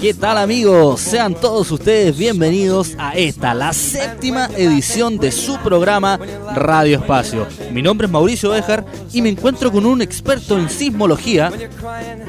¿Qué tal amigos? Sean todos ustedes bienvenidos a esta, la séptima edición de su programa Radio Espacio. Mi nombre es Mauricio Bejar y me encuentro con un experto en sismología,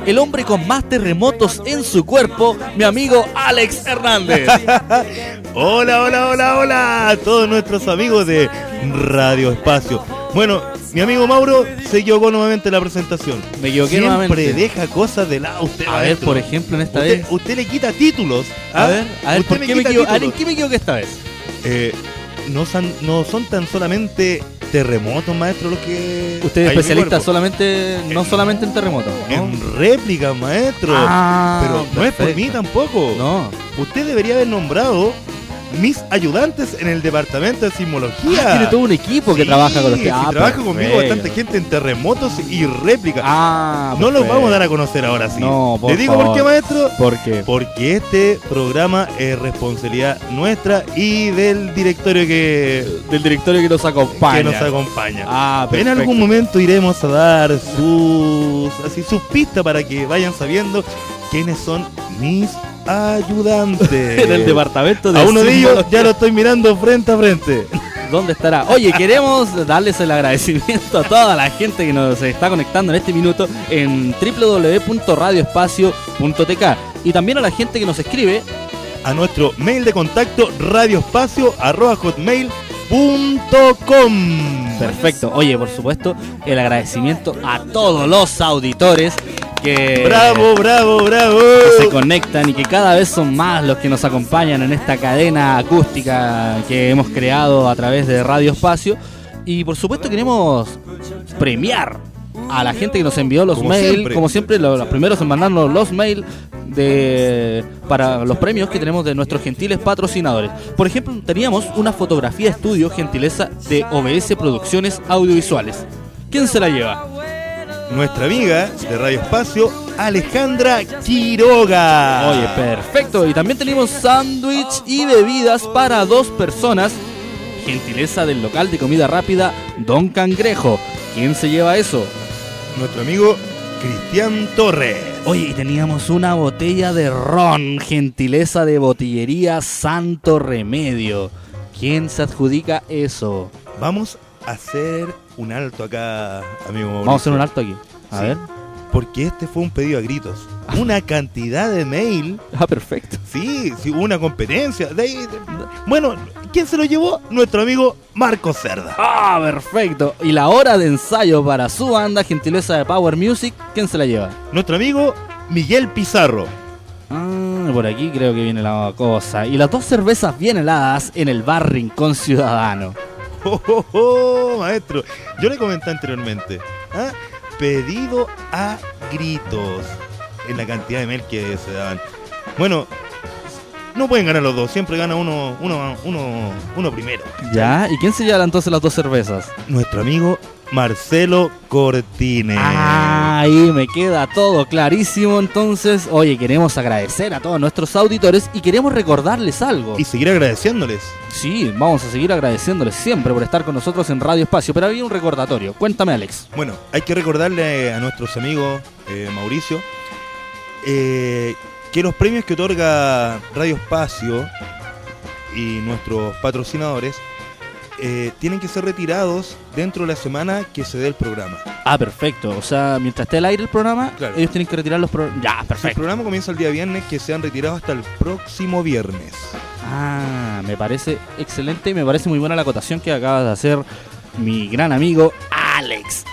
el hombre con más terremotos en su cuerpo, mi amigo Alex Hernández. hola, hola, hola, hola a todos nuestros amigos de Radio Espacio. Bueno, mi amigo Mauro se equivocó nuevamente en la presentación. Me equivoqué Siempre nuevamente. deja cosas de lado usted. A ver, por ejemplo, en esta usted, vez. usted le quita títulos. A ¿ah? ver, a ver, Usted ¿por qué me equivoqué? A ¿en qué me equivoqué esta vez? Eh, no, son, no son tan solamente terremotos, maestro, los que. Usted es especialista solamente, no En- solamente en terremotos, ¿no? En réplicas, maestro. Ah, Pero no es por mí tampoco. No. Usted debería haber nombrado mis ayudantes en el departamento de sismología. Ah, tiene todo un equipo que Sí, trabaja con usted. sí, Ah, trabaja conmigo bastante gente en terremotos y réplicas. Ah, no los vamos a dar a conocer ahora sí. No, por ¿Le digo favor. por qué, maestro? ¿Por qué? Porque este programa es responsabilidad nuestra y del directorio que, Del directorio que nos acompaña. que nos acompaña. Ah, en algún momento iremos a dar sus así sus pistas para que vayan sabiendo quiénes son mis ayudantes. En el departamento de A uno de ellos ya lo estoy mirando frente a frente. ¿Dónde estará? Oye, queremos darles el agradecimiento a toda la gente que nos está conectando en este minuto en www.radioespacio.tk y también a la gente que nos escribe A nuestro mail de contacto radioespacio.hotmail.com Perfecto. Oye, por supuesto, el agradecimiento a todos los auditores que Bravo, bravo, bravo. que se conectan y que cada vez son más los que nos acompañan en esta cadena acústica que hemos creado a través de Radio Espacio. Y por supuesto queremos premiar a la gente que nos envió los mails, como siempre, lo- los primeros en mandarnos los mails de para los premios que tenemos de nuestros gentiles patrocinadores. Por ejemplo, teníamos una fotografía de estudio gentileza de OBS Producciones Audiovisuales. ¿Quién se la lleva? Nuestra amiga de Radio Espacio, Alejandra Quiroga. Oye, perfecto. Y también tenemos sándwich y bebidas para dos personas. Gentileza del local de comida rápida Don Cangrejo. ¿Quién se lleva eso? Nuestro amigo Cristian Torres. Oye, y teníamos una botella de ron. Gentileza de botillería Santo Remedio. ¿Quién se adjudica eso? Vamos a hacer un alto acá, amigo Mauricio. Vamos a hacer un alto aquí. A Sí. ver. Porque este fue un pedido a gritos. Una cantidad de mail. Ah, perfecto. Sí, sí, hubo una competencia. De ahí- de- bueno, ¿quién se lo llevó? Nuestro amigo Marco Cerda. Ah, perfecto. Y la hora de ensayo para su banda, gentileza de Power Music, ¿quién se la lleva? Nuestro amigo Miguel Pizarro. Ah, por aquí creo que viene la cosa. Y las dos cervezas bien heladas en el bar Rincón Ciudadano. Oh, oh, oh, maestro, yo le comenté anteriormente. ¿ah? Pedido a gritos en la cantidad de mail que se daban. Bueno, no pueden ganar los dos, siempre gana uno, uno, uno, uno primero. ¿Ya? ¿Y quién se lleva entonces las dos cervezas? Nuestro amigo Marcelo Cortines. Ahí me queda todo clarísimo. Entonces, oye, queremos agradecer a todos nuestros auditores y queremos recordarles algo. Y seguir agradeciéndoles. Sí, vamos a seguir agradeciéndoles siempre por estar con nosotros en Radio Espacio. Pero había un recordatorio. Cuéntame, Alex. Bueno, hay que recordarle a nuestros amigos eh, Mauricio eh, que los premios que otorga Radio Espacio y nuestros patrocinadores eh, tienen que ser retirados dentro de la semana que se dé el programa. Ah, perfecto. O sea, mientras esté al aire el programa, Claro. ellos tienen que retirar los programas. Ya, El perfecto. programa comienza el día viernes, que sean retirados hasta el próximo viernes. Ah, me parece excelente y me parece muy buena la acotación que acaba de hacer mi gran amigo Alex.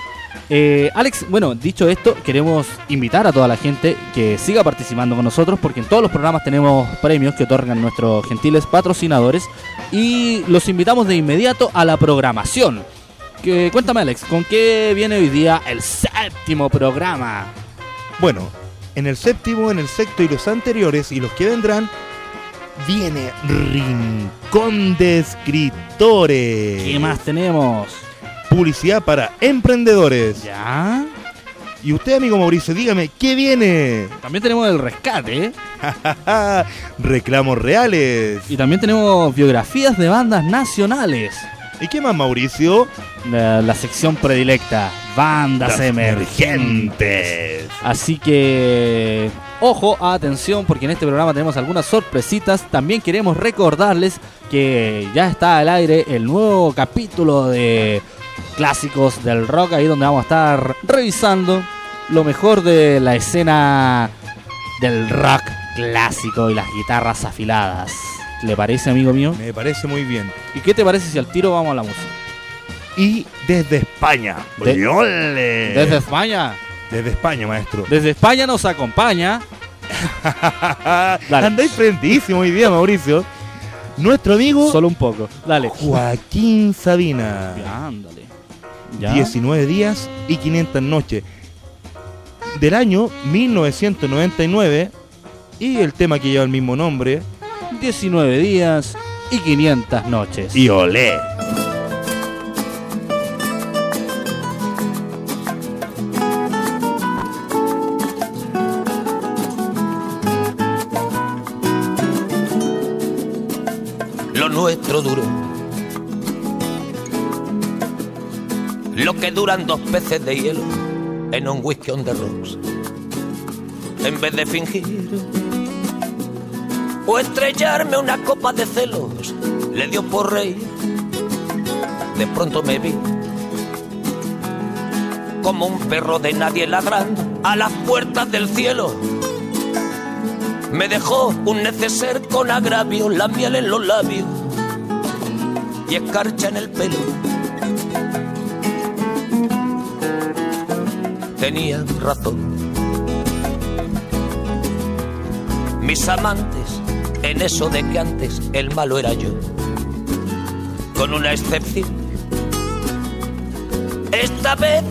Eh, Alex, bueno, dicho esto, queremos invitar a toda la gente que siga participando con nosotros porque en todos los programas tenemos premios que otorgan nuestros gentiles patrocinadores y los invitamos de inmediato a la programación. Que, cuéntame Alex, ¿con qué viene hoy día el séptimo programa? Bueno, en el séptimo, en el sexto y los anteriores y los que vendrán, viene Rincón de Escritores. ¿Qué más tenemos? Publicidad para emprendedores. ¿Ya? Y usted, amigo Mauricio, dígame, ¿qué viene? También tenemos el rescate, ¿eh? Reclamos reales. Y también tenemos biografías de bandas nacionales. ¿Y qué más, Mauricio? La, la sección predilecta, bandas Las emergentes. Así que Ojo, atención, porque en este programa tenemos algunas sorpresitas. También queremos recordarles que ya está al aire el nuevo capítulo de clásicos del rock, ahí donde vamos a estar revisando lo mejor de la escena del rock clásico y las guitarras afiladas. ¿Le parece, amigo mío? Me parece muy bien. ¿Y qué te parece si al tiro vamos a la música? Y desde España. De- ¡Ole! Desde España. Desde España, maestro. Desde España nos acompaña. Andáis prendísimo hoy día, Mauricio. Nuestro amigo Solo un poco. Dale. Joaquín Sabina. Ándale. Ya. 19 días y 500 noches. Del año 1999. Y el tema que lleva el mismo nombre. 19 días y 500 noches. Y olé. Que duran dos peces de hielo en un whisky on the rocks. En vez de fingir o estrellarme una copa de celos, le dio por reír. De pronto me vi como un perro de nadie ladrando a las puertas del cielo. Me dejó un neceser con agravio, la miel en los labios y escarcha en el pelo. Tenía razón. Mis amantes, en eso de que antes el malo era yo, con una excepción. Esta vez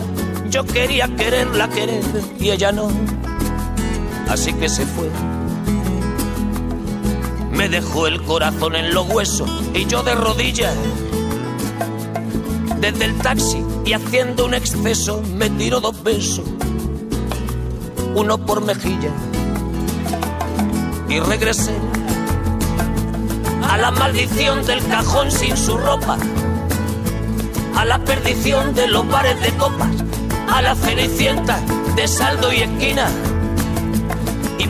yo quería quererla querer y ella no, así que se fue. Me dejó el corazón en los huesos y yo de rodillas. Desde el taxi y haciendo un exceso me tiró dos besos, uno por mejilla. Y regresé a la maldición del cajón sin su ropa, a la perdición de los bares de copas, a la cenicienta de saldo y esquina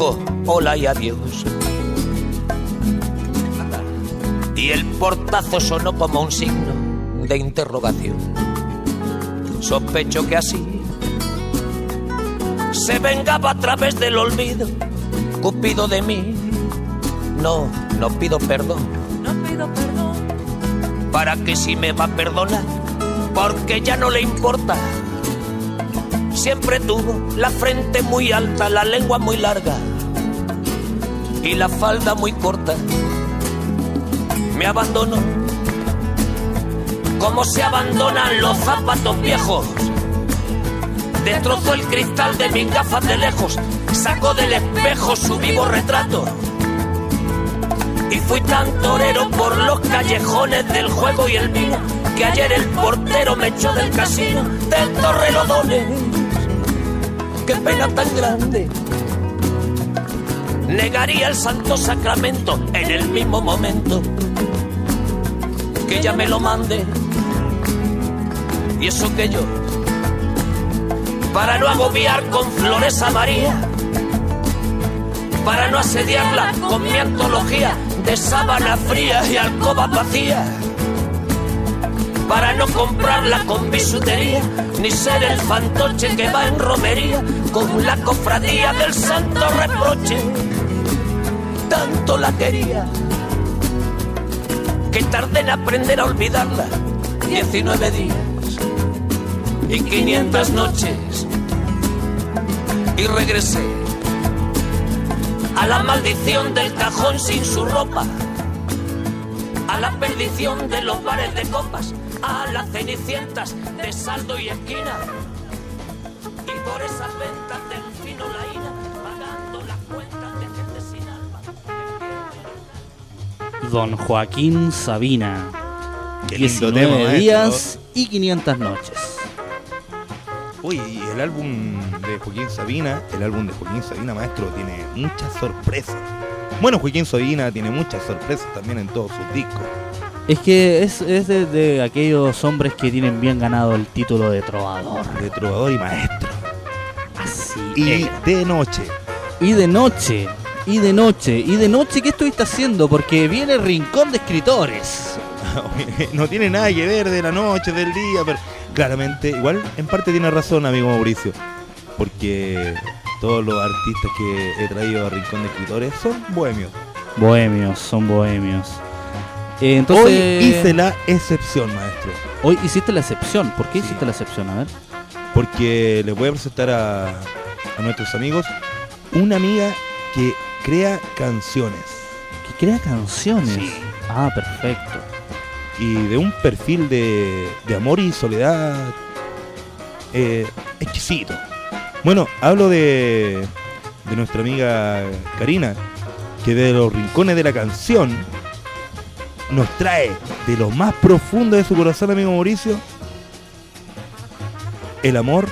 Dijo hola y adiós. Y el portazo sonó como un signo de interrogación. Sospecho que así se vengaba a través del olvido, Cupido de mí. No, no pido perdón. No pido perdón. Para que si me va a perdonar, porque ya no le importa siempre tuvo la frente muy alta, la lengua muy larga y la falda muy corta. Me abandonó como se abandonan los zapatos viejos. Destrozó el cristal de mis gafas de lejos, sacó del espejo su vivo retrato. Y fui tan torero por los callejones del juego y el vino que ayer el portero me echó del casino del Torrelodones qué pena tan grande. Negaría el santo sacramento en el mismo momento que ella me lo mande. Y eso que yo, para no agobiar con flores a María, para no asediarla con mi antología de sábana fría y alcobas vacías para no comprarla con bisutería, ni ser el fantoche que va en romería con la cofradía del santo reproche. Tanto la quería que tardé en aprender a olvidarla 19 días y 500 noches. Y regresé a la maldición del cajón sin su ropa, a la perdición de los bares de copas, a las cenicientas de saldo y esquina. Y por esas ventas del Don Joaquín Sabina. Qué lindo 19 tema, días y 500 noches. Uy, y el álbum de Joaquín Sabina, el álbum de Joaquín Sabina, maestro, tiene muchas sorpresas. Bueno, Joaquín Sabina tiene muchas sorpresas también en todos sus discos. Es que es, es de, de aquellos hombres que tienen bien ganado el título de trovador. De trovador y maestro. Así Y es. de noche. Y de noche, y de noche, y de noche, ¿qué estuviste haciendo? Porque viene Rincón de Escritores. no tiene nada que ver de la noche, del día, pero claramente, igual en parte tiene razón, amigo Mauricio. Porque todos los artistas que he traído a Rincón de Escritores son bohemios. Bohemios, son bohemios. Eh, entonces, Hoy hice la excepción, maestro. hoy hiciste la excepción. ¿Por qué Sí. hiciste la excepción? A ver. porque les voy a presentar a, a nuestros amigos una amiga que crea canciones Que crea canciones. Sí. Ah, perfecto. y de un perfil de, de amor y soledad eh, exquisito. Bueno, hablo de, de nuestra amiga Karina, que de los rincones de la canción nos trae de lo más profundo de su corazón, amigo Mauricio, el amor,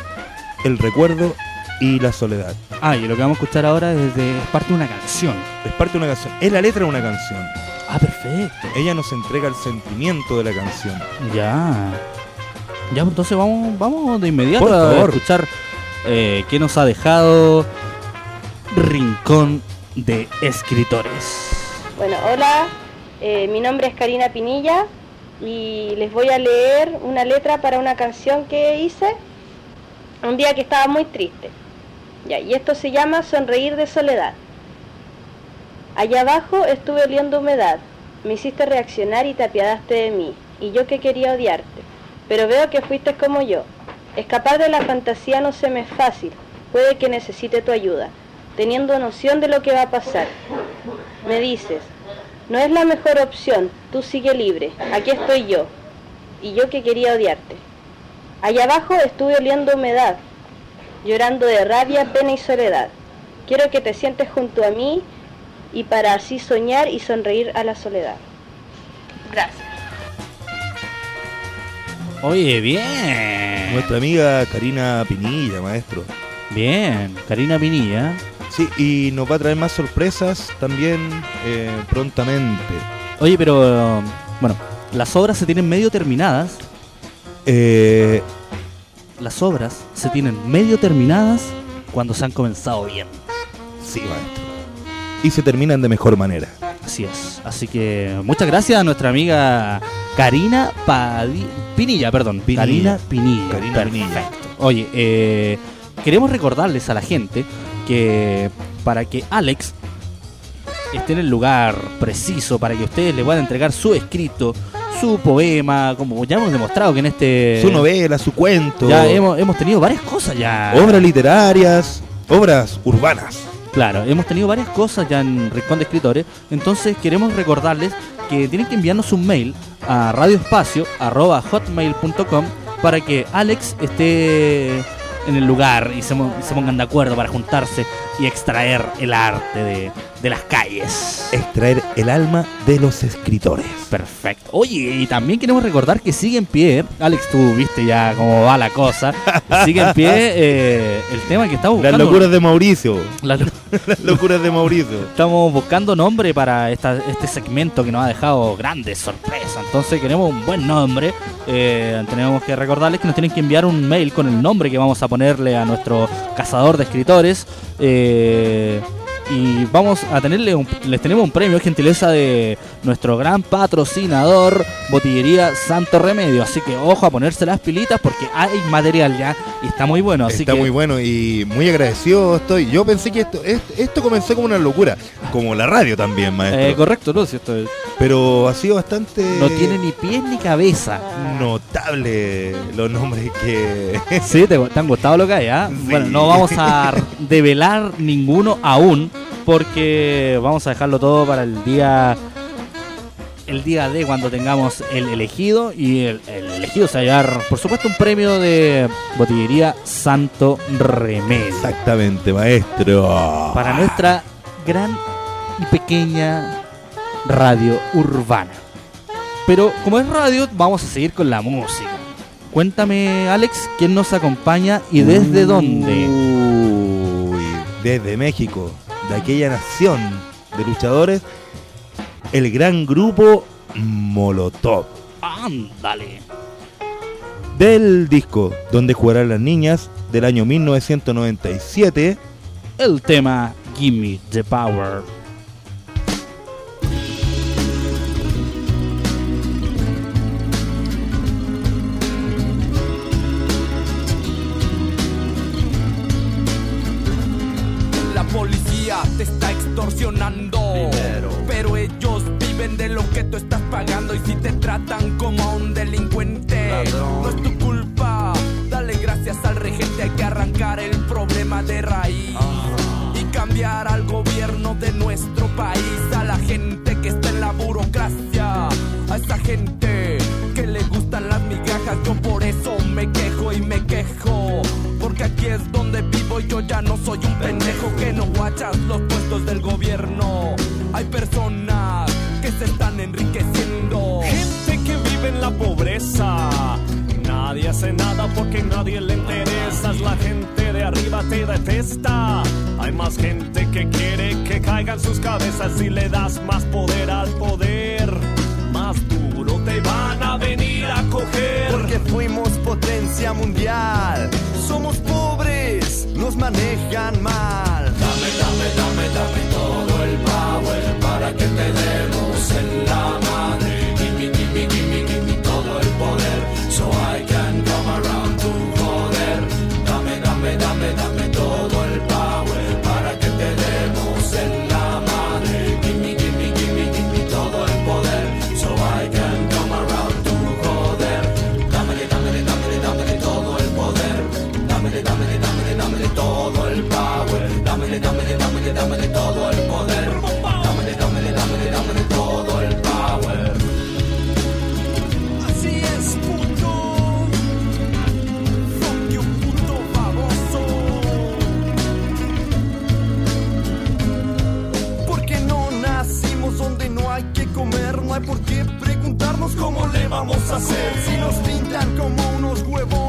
el recuerdo y la soledad. Ah, y lo que vamos a escuchar ahora es, de- es parte de una canción. Es parte de una canción, es la letra de una canción. Ah, perfecto. Ella nos entrega el sentimiento de la canción. Ya. Ya, pues, entonces vamos, vamos de inmediato Por a favor. escuchar eh, qué nos ha dejado Rincón de Escritores. Bueno, hola, eh, mi nombre es Karina Pinilla y les voy a leer una letra para una canción que hice un día que estaba muy triste. Y esto se llama Sonreír de Soledad. Allá abajo estuve oliendo humedad, me hiciste reaccionar y te apiadaste de mí, y yo que quería odiarte, pero veo que fuiste como yo. Escapar de la fantasía no se me es fácil, puede que necesite tu ayuda, teniendo noción de lo que va a pasar. Me dices, no es la mejor opción, tú sigue libre, aquí estoy yo, y yo que quería odiarte. Allá abajo estuve oliendo humedad, llorando de rabia, pena y soledad. Quiero que te sientes junto a mí y para así soñar y sonreír a la soledad. Gracias. Oye, bien. Nuestra amiga Karina Pinilla, maestro. Bien, Karina Pinilla. Sí, y nos va a traer más sorpresas también eh, prontamente. Oye, pero bueno, las obras se tienen medio terminadas. Eh, Las obras se tienen medio terminadas cuando se han comenzado bien. sí, maestro. Y se terminan de mejor manera. Así es. Así que muchas gracias a nuestra amiga Karina Padi- Pinilla, perdón. Pinilla. Karina Pinilla. Karina Perfecto. Pinilla. Oye, eh, queremos recordarles a la gente que para que Alex esté en el lugar preciso, para que ustedes le puedan entregar su escrito, su poema, como ya hemos demostrado que en este... Su novela, su cuento, Ya hemos, hemos tenido varias cosas ya. obras literarias, obras urbanas. Claro, hemos tenido varias cosas ya en Rincón de Escritores, entonces queremos recordarles que tienen que enviarnos un mail a radioespacio.hotmail.com para que Alex esté en el lugar y se, se pongan de acuerdo para juntarse y extraer el arte de, de las calles. Extraer el alma de los escritores. Perfecto. Oye, y también queremos recordar que sigue en pie, Alex, tú viste ya cómo va la cosa, sigue en pie eh, el tema que estamos Las buscando. locuras de Mauricio. Las lo- Las locuras de Mauricio. Estamos buscando nombre para esta- este segmento que nos ha dejado grandes sorpresas. Entonces queremos un buen nombre. Eh, tenemos que recordarles que nos tienen que enviar un mail con el nombre que vamos a ponerle a nuestro cazador de escritores. Eh, y vamos a tenerle un- les tenemos un premio, gentileza de nuestro gran patrocinador, Botillería Santo Remedio. Así que ojo a ponerse las pilitas porque hay material ya y está muy bueno. Así Está que muy bueno y muy agradecido estoy. Yo pensé que esto, est- esto comenzó como una locura, como la radio también, maestro. eh, correcto, ¿no? Si esto es- Pero ha sido bastante no tiene ni pies ni cabeza. notable los nombres que Sí, te, te han gustado lo que hay, ¿ah? Sí. Bueno, no vamos a develar ninguno aún, porque vamos a dejarlo todo para el día. El día de cuando tengamos el elegido. Y el, el elegido se va a llevar, por supuesto, un premio de botillería Santo Remedio. exactamente, maestro. Para nuestra gran y pequeña radio urbana. Pero como es radio, vamos a seguir con la música. Cuéntame, Alex, quién nos acompaña y desde dónde. Uy, desde México, de aquella nación de luchadores, el gran grupo Molotov. Ándale. Del disco Donde jugarán las niñas del año 1997. El tema Gimme the Power. Te está extorsionando. Pero ellos viven de lo que tú estás pagando. Y si te tratan como a un delincuente, no es tu culpa. Dale gracias al regente. Hay que arrancar el problema de raíz. Y cambiar al gobierno de nuestro país. A la gente que está en la burocracia. A esa gente que le gustan las migajas. Yo por eso me quejo y me quejo. Porque aquí es donde vivo y yo ya no soy un pendejo que no guachas los puestos del gobierno. Hay personas que se están enriqueciendo. Gente que vive en la pobreza. Nadie hace nada porque nadie le interesa. La gente de arriba te detesta. Hay más gente que quiere que caigan sus cabezas si le das más poder al poder. Te van a venir a coger. Porque fuimos potencia mundial. Somos pobres, nos manejan mal. Así cómo le vamos a hacer. Si nos pintan como unos huevones,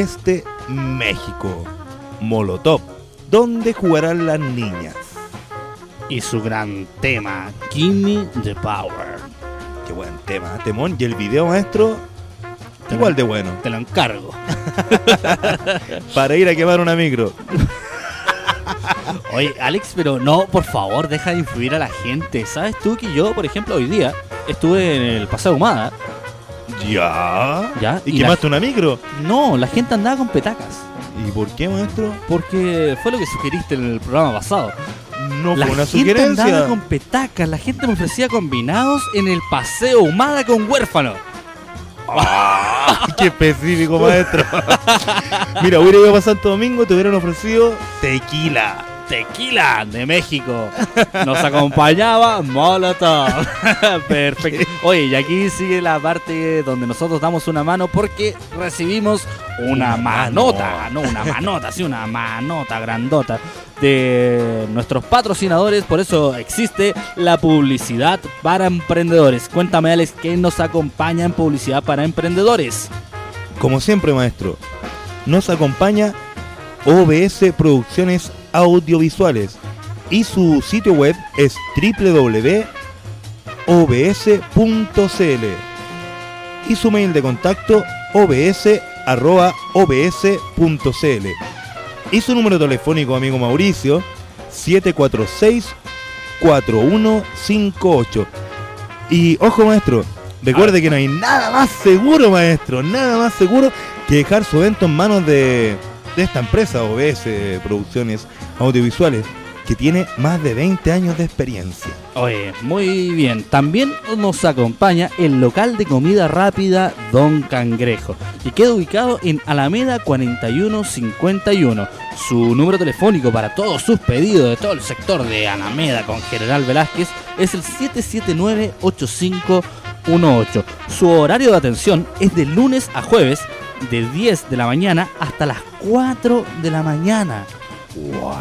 desde México. Molotov, donde jugarán las niñas. Y su gran tema, Gimme the Power. Qué buen tema, ¿eh? temón. Y el video maestro, igual de bueno. Te lo encargo. Para ir a quemar una micro. Oye, Alex, pero no, por favor, deja de influir a la gente. ¿Sabes tú que yo, por ejemplo, hoy día estuve en el Paseo Humada? Ya. Ya, ¿Y, y quemaste una micro? No, la gente andaba con petacas. ¿Y por qué, maestro? Porque fue lo que sugeriste en el programa pasado. No la fue una gente andaba con petacas, la gente me ofrecía combinados en el Paseo Humada con huérfano. Qué específico, maestro. Mira, hubiera ido para Santo Domingo, te hubieran ofrecido tequila. Tequila de México. Nos acompañaba Molotov. Perfecto. Oye, y aquí sigue la parte donde nosotros damos una mano porque recibimos una Una manota. No, una manota, sí, una manota grandota de nuestros patrocinadores. Por eso existe la publicidad para emprendedores. Cuéntame, Alex, ¿quién nos acompaña en publicidad para emprendedores? Como siempre, maestro, nos acompaña OBS Producciones Audiovisuales. Y su sitio web es www.obs.cl y su mail de contacto obs.obs.cl y su número telefónico, amigo Mauricio, 746-4158. Y ojo, maestro, recuerde que no hay nada más seguro, maestro, nada más seguro que dejar su evento en manos de, de esta empresa, OBS Producciones Audiovisuales, que tiene más de 20 años de experiencia. Oye, muy bien. También nos acompaña el local de comida rápida Don Cangrejo, que queda ubicado en Alameda 4151. Su número telefónico para todos sus pedidos de todo el sector de Alameda con General Velázquez es el 779-8518. Su horario de atención es de lunes a jueves, de 10 de la mañana hasta las 4 de la mañana. ¡Wow!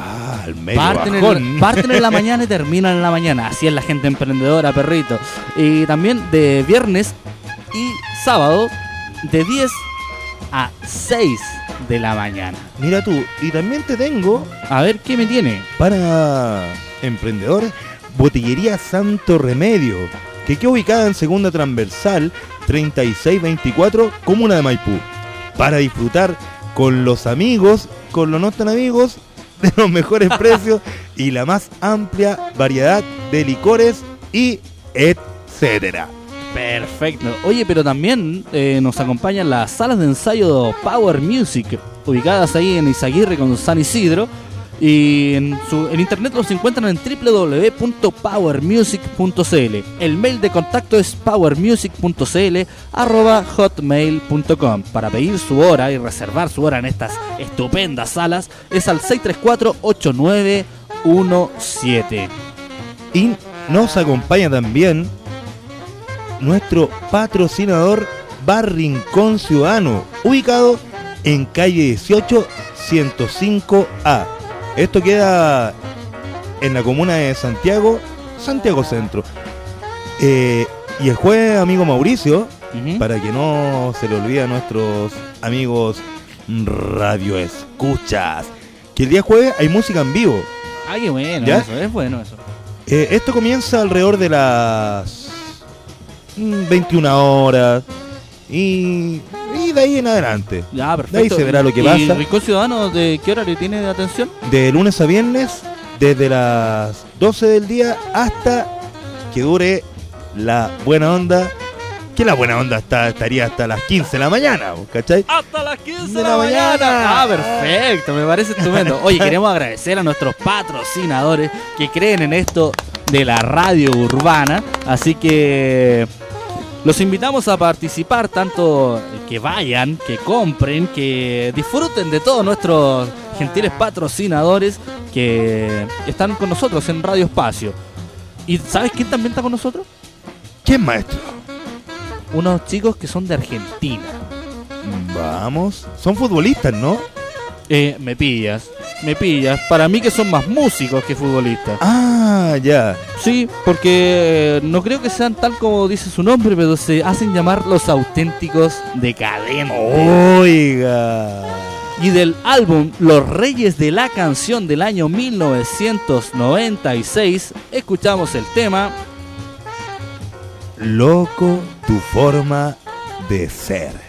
El medio Parten parten en la mañana y terminan en la mañana. Así es la gente emprendedora, perrito. Y también de viernes y sábado de 10 a 6 de la mañana. Mira tú, y también te tengo A ver qué me tiene. para emprendedores Botillería Santo Remedio, que queda ubicada en segunda transversal 3624, comuna de Maipú, para disfrutar con los amigos, con los no tan amigos, de los mejores precios y la más amplia variedad de licores y etcétera. Perfecto. Oye, pero también eh, nos acompañan las salas de ensayo Power Music, ubicadas ahí en Izaguirre con San Isidro. Y en, internet los encuentran en www.powermusic.cl. El mail de contacto es powermusic.cl arroba hotmail.com. Para pedir su hora y reservar su hora en estas estupendas salas es al 634-8917. Y nos acompaña también nuestro patrocinador Bar Rincón Ciudadano, ubicado en calle 18 105A. Esto queda en la comuna de Santiago, Santiago Centro. Eh, y el jueves, amigo Mauricio, para que no se le olvide a nuestros amigos radio escuchas, que el día jueves hay música en vivo. Ay, qué bueno ¿Ya? eso, es bueno eso. Eh, esto comienza alrededor de las mm, 21 horas y, y de ahí en adelante. Ya, perfecto. De ahí se verá lo que ¿Y pasa. Rincón Ciudadano de qué horario tiene de atención? De lunes a viernes, desde las 12 del día hasta que dure la buena onda. Que la buena onda está, estaría hasta las 15 de la mañana, ¿cachai? Hasta las 15 de la mañana. Ah, perfecto, me parece estupendo. Oye, queremos agradecer a nuestros patrocinadores que creen en esto de la radio urbana. Así que los invitamos a participar, tanto que vayan, que compren, que disfruten de todos nuestros gentiles patrocinadores que están con nosotros en Radio Espacio. ¿Y sabes quién también está con nosotros? ¿Quién maestro? Unos chicos que son de Argentina. Vamos. Son futbolistas, ¿no? Eh, me pillas, me pillas. Para mí que son más músicos que futbolistas. Ah, ya. Sí, porque no creo que sean tal como dice su nombre, pero se hacen llamar los auténticos decadentes. Oiga. Y del álbum Los Reyes de la Canción del año 1996, escuchamos el tema Loco tu forma de ser.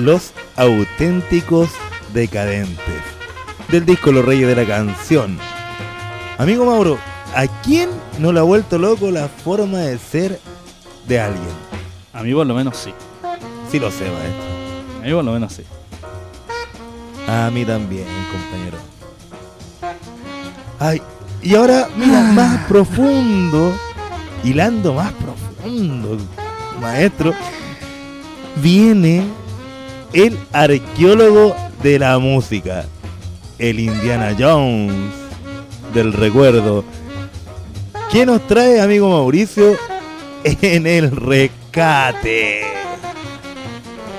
Los auténticos decadentes. Del disco Los Reyes de la Canción. Amigo Mauro, ¿a quién no le ha vuelto loco la forma de ser de alguien? A mí por lo menos sí. Sí lo sé, maestro. A mí por lo menos sí. A mí también, compañero. Ay, y ahora, mira, más profundo, hilando más profundo, maestro, viene el arqueólogo de la música, el Indiana Jones del recuerdo. ¿Qué nos trae, amigo Mauricio, en el rescate?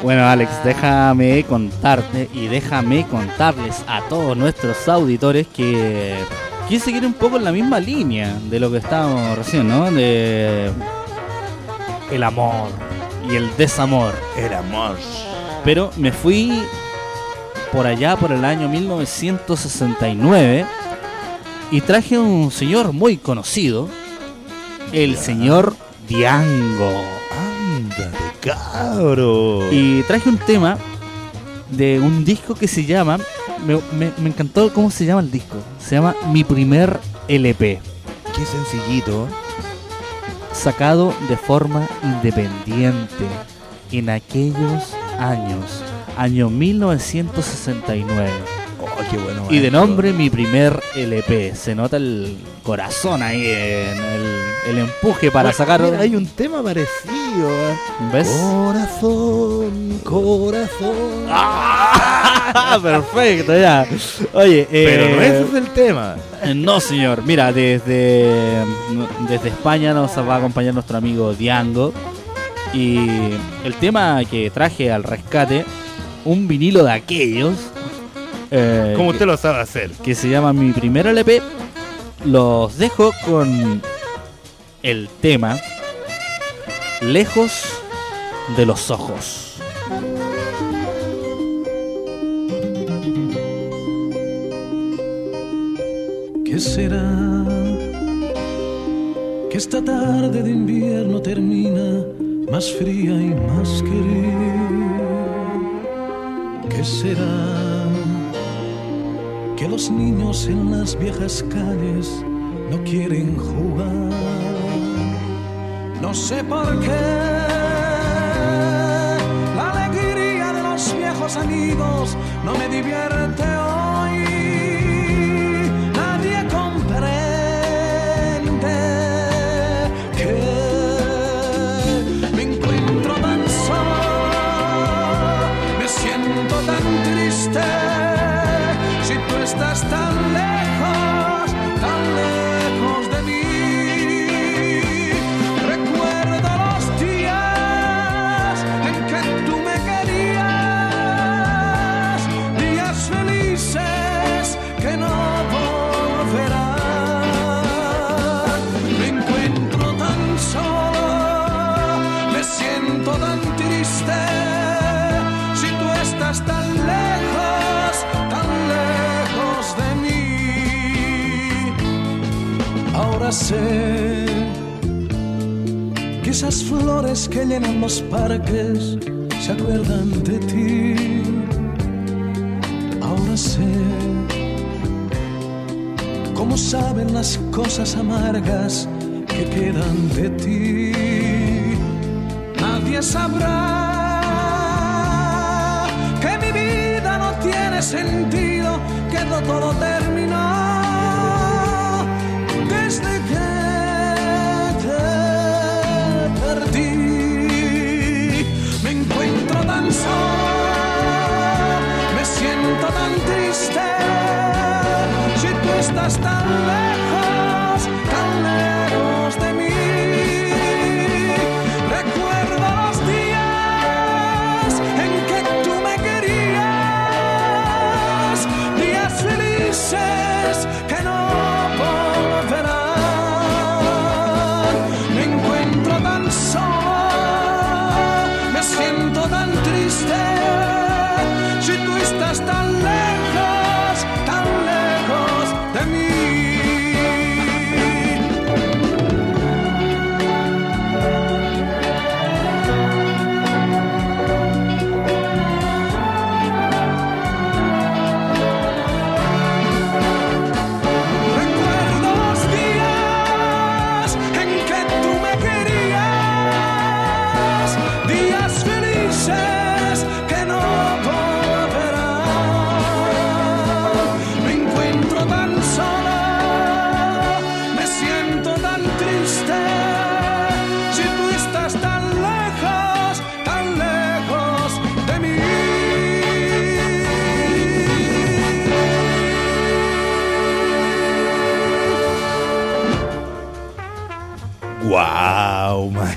Bueno, Alex, déjame contarte y déjame contarles a todos nuestros auditores que quiero seguir un poco en la misma línea de lo que estábamos recién, ¿no? De el amor y el desamor. El amor. Pero me fui por allá por el año 1969 y traje un señor muy conocido, el señor Diango. Ándate, cabro. Y traje un tema de un disco que se llama. Me, me- me encantó cómo se llama el disco. Se llama Mi primer LP. Qué sencillito. Sacado de forma independiente en aquellos años. Año 1969. Oh, qué bueno. Y de nombre Mi primer LP. Se nota el corazón ahí, en el, el empuje para Bueno, sacar. mira, hay un tema parecido. ¿eh? ¿Ves? Corazón, corazón. Ah, perfecto, ya. Oye, Pero no eh, ese es el tema. No, señor. Mira, desde, desde España nos va a acompañar nuestro amigo Diango. Y el tema que traje al rescate, un vinilo de aquellos. eh, Como que, usted lo sabe hacer. que se llama Mi primer LP. Los dejo con el tema Lejos de los ojos. ¿Qué será? Que esta tarde de invierno termina más fría y más querida. ¿Qué será? Que los niños en las viejas calles no quieren jugar. No sé por qué. La alegría de los viejos amigos no me divierte hoy. Tú que esas flores que llenan los parques se acuerdan de ti. Ahora sé cómo saben las cosas amargas que quedan de ti. Nadie sabrá que mi vida no tiene sentido, que todo terminó tú estás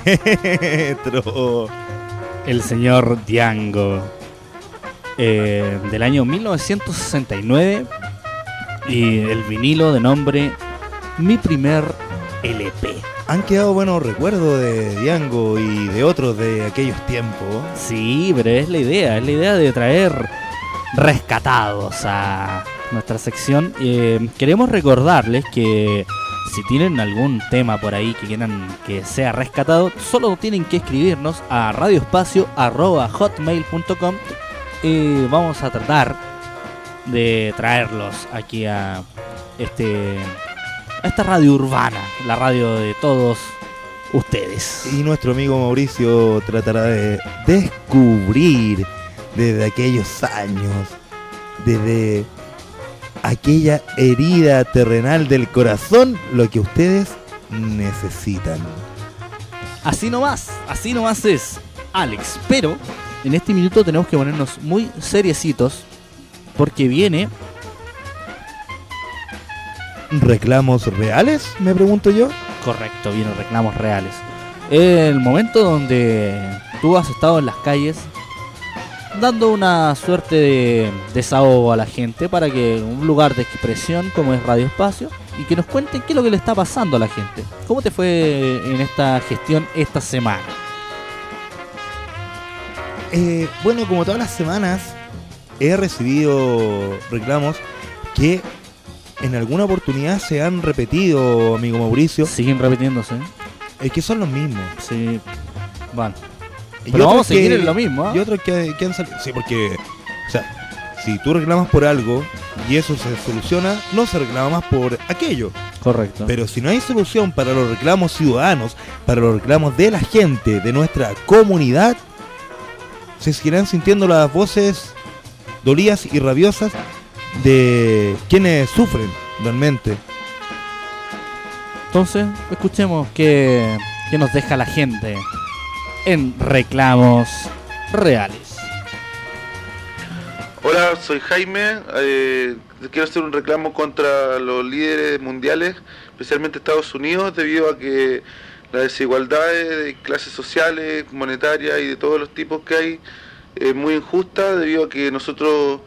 maestro! El señor Diango. eh, del año 1969. Y el vinilo de nombre Mi primer LP. Han quedado buenos recuerdos de Diango y de otros de aquellos tiempos. Sí, pero es la idea, es la idea de traer rescatados a nuestra sección. Eh, queremos recordarles que si tienen algún tema por ahí que quieran que sea rescatado, solo tienen que escribirnos a radioespacio.hotmail.com y vamos a tratar de traerlos aquí a este a esta radio urbana, la radio de todos ustedes. Y nuestro amigo Mauricio tratará de descubrir desde aquellos años, desde aquella herida terrenal del corazón, lo que ustedes necesitan. Así nomás, así nomás es, Alex. Pero en este minuto tenemos que ponernos muy seriecitos porque viene ¿Reclamos reales? Me pregunto yo. Correcto, vienen reclamos reales. El momento donde tú has estado en las calles dando una suerte de desahogo a la gente para que un lugar de expresión como es Radio Espacio y que nos cuenten qué es lo que le está pasando a la gente. ¿Cómo te fue en esta gestión esta semana? Eh, bueno, como todas las semanas, he recibido reclamos que en alguna oportunidad se han repetido, amigo Mauricio. Siguen repitiéndose. Es que son los mismos. Sí. Bueno. Y Pero vamos a otros seguir que- en lo mismo. ¿ah? Y otros que, que han salido. Sí, porque, o sea, si tú reclamas por algo y eso se soluciona, no se reclama más por aquello. Correcto. Pero si no hay solución para los reclamos ciudadanos, para los reclamos de la gente, de nuestra comunidad, se seguirán sintiendo las voces dolidas y rabiosas de quienes sufren realmente. Entonces, escuchemos qué, qué nos deja la gente en reclamos reales. Hola, soy Jaime. eh, quiero hacer un reclamo contra los líderes mundiales, especialmente Estados Unidos, debido a que las desigualdades de clases sociales, monetarias y de todos los tipos que hay es muy injusta, debido a que nosotros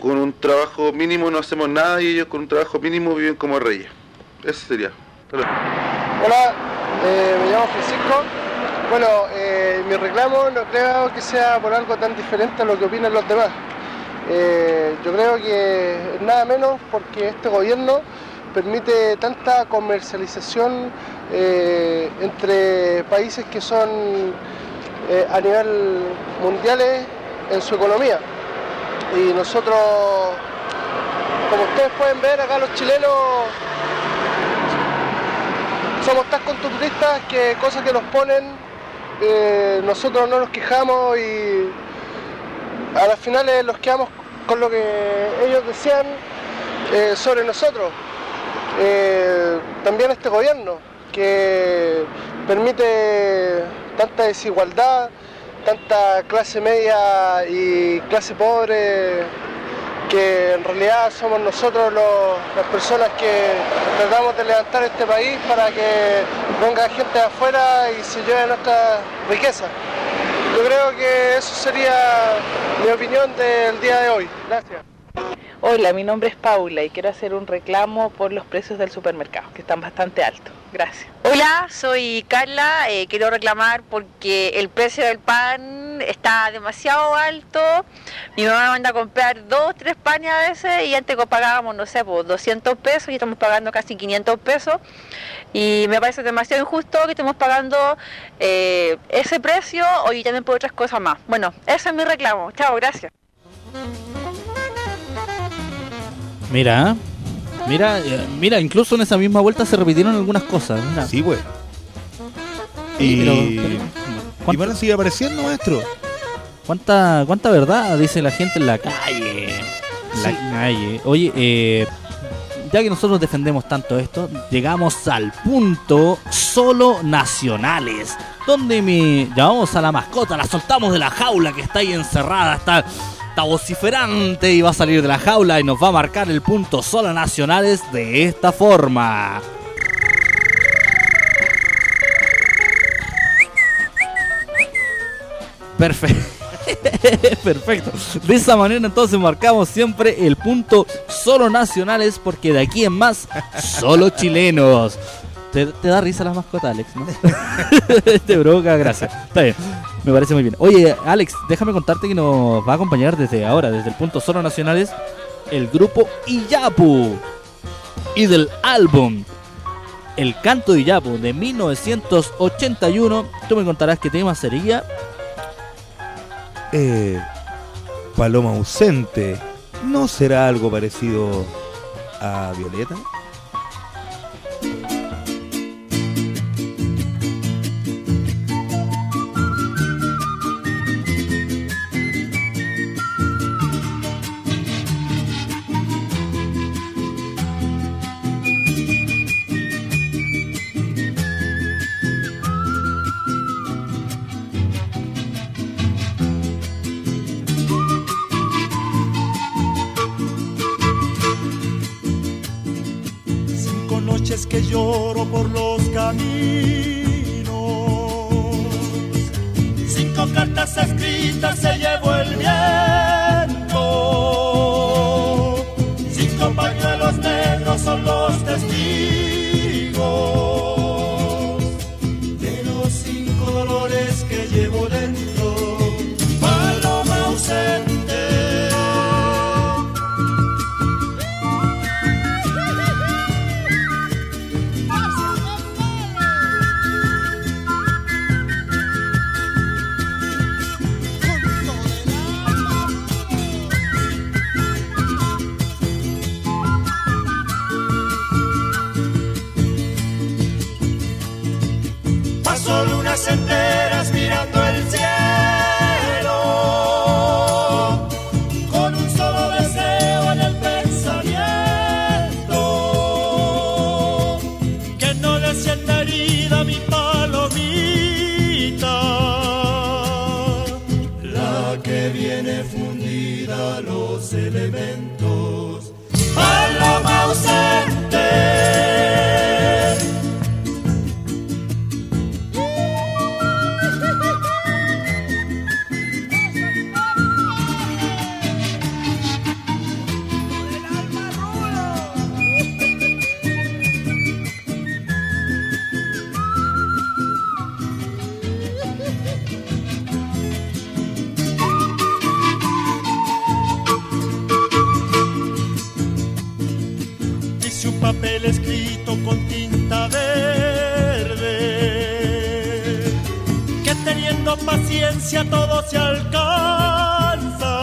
con un trabajo mínimo no hacemos nada y ellos con un trabajo mínimo viven como reyes. Eso sería. Hasta luego. Hola, eh, me llamo Francisco. Bueno, eh, mi reclamo no creo que sea por algo tan diferente a lo que opinan los demás. Eh, yo creo que nada menos porque este gobierno permite tanta comercialización eh, entre países que son a nivel mundiales en su economía. Y nosotros, como ustedes pueden ver, acá los chilenos somos tan conturistas que cosas que nos ponen, nosotros no nos quejamos y a las finales los quedamos con lo que ellos desean eh, sobre nosotros. Eh, también este gobierno que permite tanta desigualdad, tanta clase media y clase pobre que en realidad somos nosotros los- las personas que tratamos de levantar este país para que venga gente de afuera y se lleve nuestra riqueza. Yo creo que eso sería mi opinión del día de hoy. Gracias. Hola, mi nombre es Paula y quiero hacer un reclamo por los precios del supermercado, que están bastante altos. Gracias. Hola, soy Carla. eh, quiero reclamar porque el precio del pan está demasiado alto. Mi mamá manda a comprar dos, tres panes a veces y antes que pagábamos, no sé, pues 200 pesos y estamos pagando casi 500 pesos. Y me parece demasiado injusto que estemos pagando eh, ese precio y también por otras cosas más. Bueno, ese es mi reclamo. Chao, gracias. Mira. Mira, eh, mira, incluso en esa misma vuelta se repitieron algunas cosas. mira. Sí, pues. Sí, Y, pero- y ¿Cuánto- van a seguir apareciendo, maestro. ¿Cuánta, ¿Cuánta verdad dice la gente en la calle? En la Sí. calle. Oye, eh, ya que nosotros defendemos tanto esto, llegamos al punto solo nacionales. Donde me llamamos a la mascota, la soltamos de la jaula que está ahí encerrada, está, vociferante y va a salir de la jaula y nos va a marcar el punto solo nacionales de esta forma. Perfecto. Perfecto. De esa manera entonces marcamos siempre el punto solo nacionales porque de aquí en más solo chilenos. Te, da risa las mascotas, Alex, te provoca gracias. Me parece muy bien. Oye, Alex, déjame contarte que nos va a acompañar desde ahora, desde el punto solo nacionales, el grupo Iyapu. Y del álbum El canto de Iyapu de 1981. Tú me contarás qué tema sería. Eh, Paloma ausente. ¿No será algo parecido a Violeta? Todo se alcanza.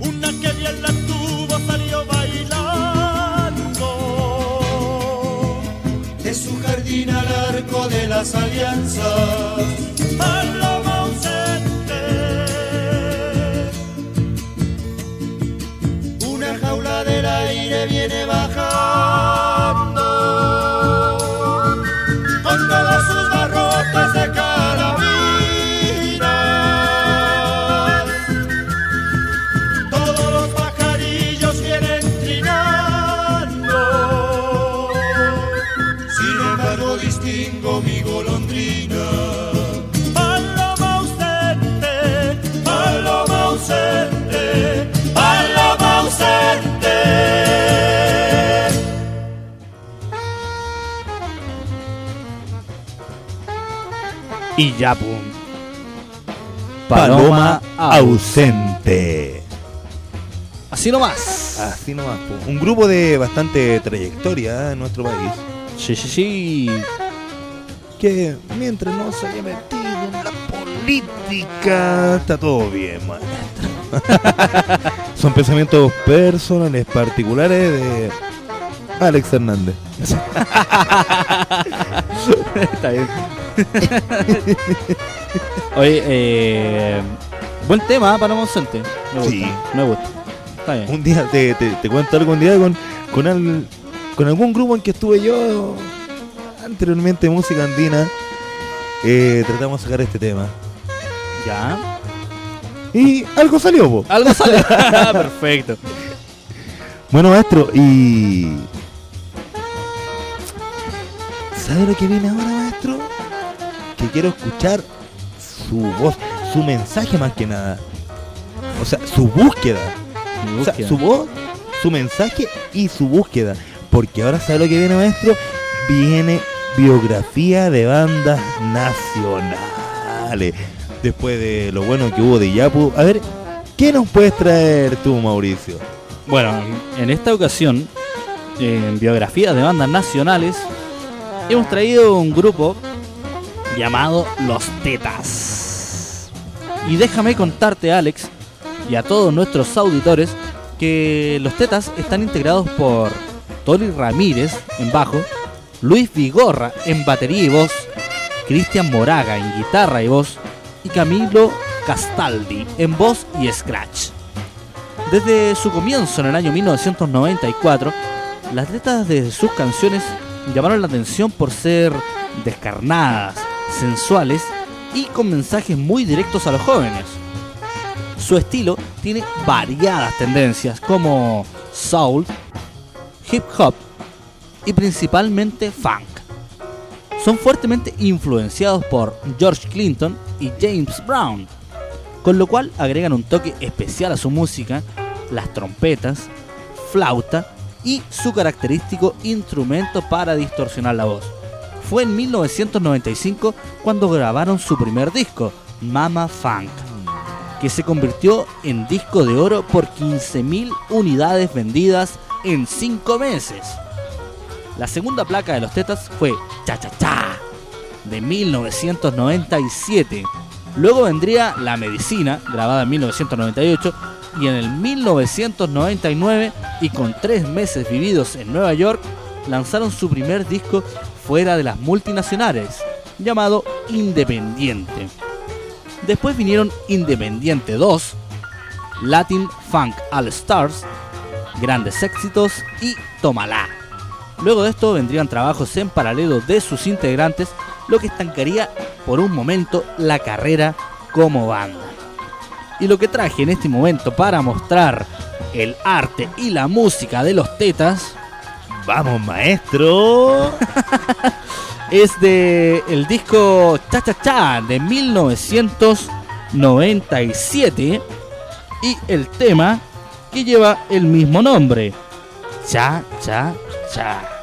Una que bien la tuvo salió bailando, de su jardín al arco de las alianzas. Y ya, pum. Paloma ausente. Así nomás. Así nomás. po. Un grupo de bastante trayectoria ¿eh? en nuestro país. Sí, sí, sí. Que mientras no se haya metido en la política, está todo bien, maestro. Son pensamientos personales particulares de Alex Hernández. Está bien. Oye, eh, buen tema para Monsanto. Me gusta. Sí. Me gusta. Está bien. Un día te, te, te cuento algo un día con, con, al- con algún grupo en que estuve yo anteriormente, música andina. eh, tratamos de sacar este tema. Ya. Y algo salió, po. Algo sale. Perfecto. Bueno, maestro, y. ¿Sabe lo que viene ahora, maestro? Que quiero escuchar su voz, su mensaje más que nada. O sea, su búsqueda. O sea, su voz, su mensaje y su búsqueda. Porque ahora sabe lo que viene, maestro. Viene biografía de bandas nacionales. Después de lo bueno que hubo de Yapu. A ver, ¿qué nos puedes traer tú, Mauricio? Bueno, en esta ocasión, en biografías de bandas nacionales, hemos traído un grupo llamado Los Tetas. Y déjame contarte, Alex, y a todos nuestros auditores, que Los Tetas están integrados por Tori Ramírez en bajo, Luis Vigorra en batería y voz, Cristian Moraga en guitarra y voz, y Camilo Castaldi en voz y scratch. Desde su comienzo en el año 1994, las letras de sus canciones llamaron la atención por ser descarnadas, sensuales y con mensajes muy directos a los jóvenes. Su estilo tiene variadas tendencias como soul, hip hop y principalmente funk. Son fuertemente influenciados por George Clinton y James Brown, con lo cual agregan un toque especial a su música, las trompetas, flauta y su característico instrumento para distorsionar la voz. Fue en 1995 cuando grabaron su primer disco, Mama Funk, que se convirtió en disco de oro por 15.000 unidades vendidas en 5 meses. La segunda placa de los Tetas fue Cha Cha Cha de 1997. Luego vendría La Medicina, grabada en 1998, y en el 1999, y con tres meses vividos en Nueva York, lanzaron su primer disco fuera de las multinacionales, llamado Independiente. Después vinieron Independiente 2, Latin Funk All Stars, Grandes Éxitos y Tómala. Luego de esto vendrían trabajos en paralelo de sus integrantes, lo que estancaría por un momento la carrera como banda. Y lo que traje en este momento para mostrar el arte y la música de los tetas, Vamos, maestro. es de el disco Cha Cha Cha de 1997 y el tema que lleva el mismo nombre, Cha Cha Cha.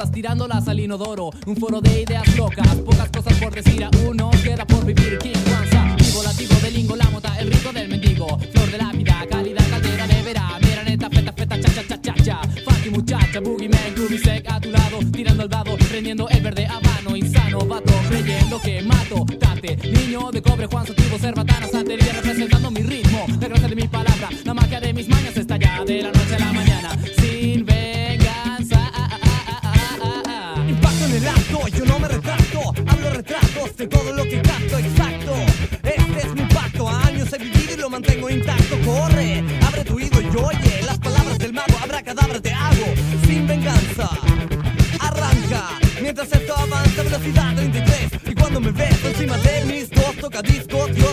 Cabezas, tirándolas al inodoro. Un foro de ideas locas, dos tocadiscos, yo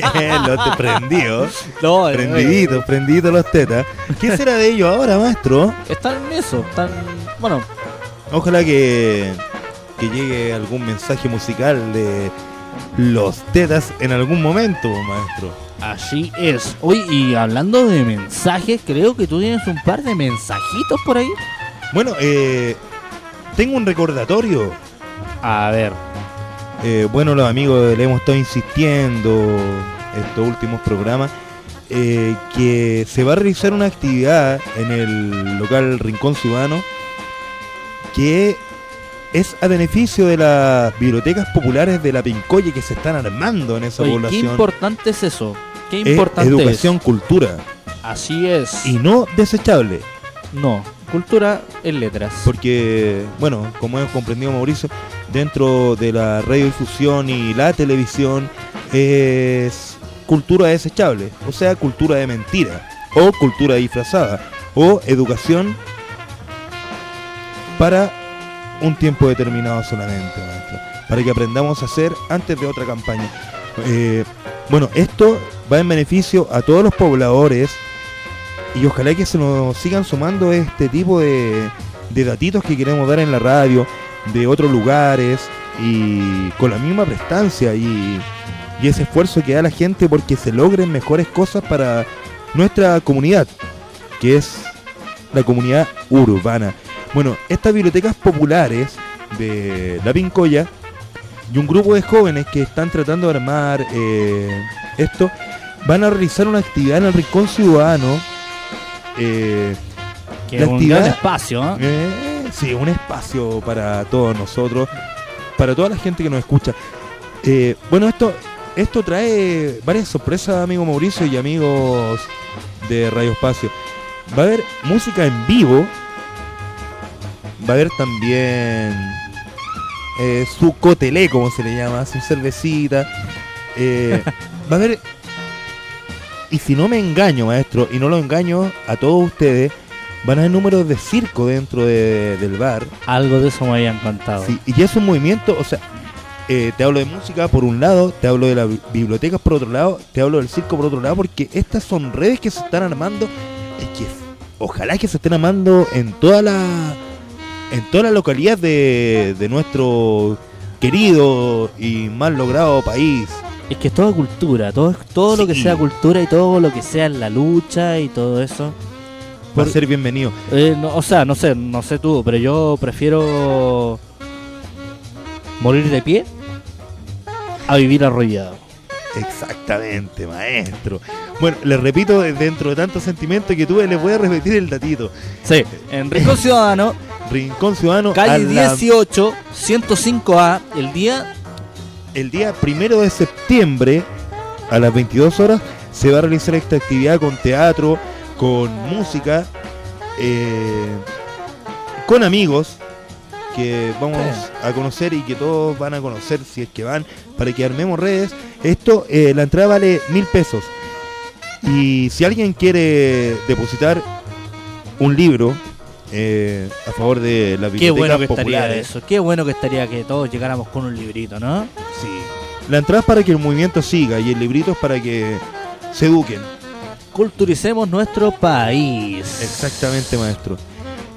los te prendidos. No, Prendiditos, prendiditos los tetas. ¿Qué será de ellos ahora, maestro? Están en eso, están. Bueno, Ojalá que, que llegue algún mensaje musical de los tetas en algún momento, maestro. así es. Hoy, y hablando de mensajes, creo que tú tienes un par de mensajitos por ahí. Bueno, eh, tengo un recordatorio. A ver. Eh, bueno, los amigos le hemos estado insistiendo estos últimos programas eh, que se va a realizar una actividad en el local Rincón Ciudadano que es a beneficio de las bibliotecas populares de la Pincoye que se están armando en esa Oye, qué población. importante es eso. Qué Es importante educación, cultura. es. Así es. Y no desechable. No, cultura en letras. Porque, bueno, como hemos comprendido Mauricio, dentro de la radiodifusión y la televisión es cultura desechable, o sea, cultura de mentira, o cultura disfrazada, o educación para un tiempo determinado solamente, para que aprendamos a hacer antes de otra campaña. Eh, bueno, esto va en beneficio a todos los pobladores y ojalá que se nos sigan sumando este tipo de, de datitos que queremos dar en la radio, de otros lugares y con la misma prestancia y, y ese esfuerzo que da la gente porque se logren mejores cosas para nuestra comunidad, que es la comunidad urbana. Bueno, estas bibliotecas populares de La Pincoya y un grupo de jóvenes que están tratando de armar eh, esto van a realizar una actividad en el Rincón Ciudadano. eh, Que la es un gran espacio, ¿eh? Sí, un espacio para todos nosotros, para toda la gente que nos escucha. Eh, bueno, esto, esto trae varias sorpresas, amigo Mauricio y amigos de Radio Espacio. Va a haber música en vivo. Va a haber también eh, su cotelé, como se le llama, su cervecita. Eh, va a haber, y si no me engaño, maestro, y no lo engaño a todos ustedes, van a haber números de circo dentro de- del bar. Algo de eso me habían contado. Sí, y ya es un movimiento, o sea, eh, te hablo de música por un lado, te hablo de las bi- bibliotecas por otro lado, te hablo del circo por otro lado, porque estas son redes que se están armando y que ojalá que se estén armando en toda la en toda la localidad de, de nuestro querido y mal logrado país. Es que es toda cultura, todo, todo lo que sea cultura y todo lo que sea la lucha y todo eso. Va a Por- ser bienvenido. Eh, no, o sea, no sé, no sé tú, pero yo prefiero morir de pie a vivir arrollado. Exactamente, maestro. Bueno, les repito, dentro de tanto sentimiento que tuve, les voy a repetir el datito. Sí, en Rincón Ciudadano, Rincón Ciudadano, calle la- 18, 105A, el día el día primero de septiembre a las 22 horas se va a realizar esta actividad con teatro, con música, eh, con amigos que vamos a conocer y que todos van a conocer si es que van para que armemos redes. Esto, eh, la entrada vale mil pesos. Y si alguien quiere depositar un libro eh, a favor de la Qué biblioteca bueno que estaría eso, qué bueno que estaría que todos llegáramos con un librito, ¿no? Sí. La entrada es para que el movimiento siga y el librito es para que se eduquen. Culturicemos nuestro país. Exactamente, maestro.